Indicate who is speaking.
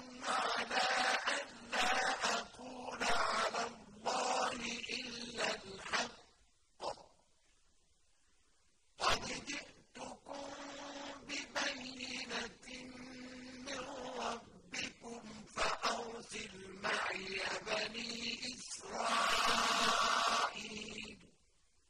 Speaker 1: Allah.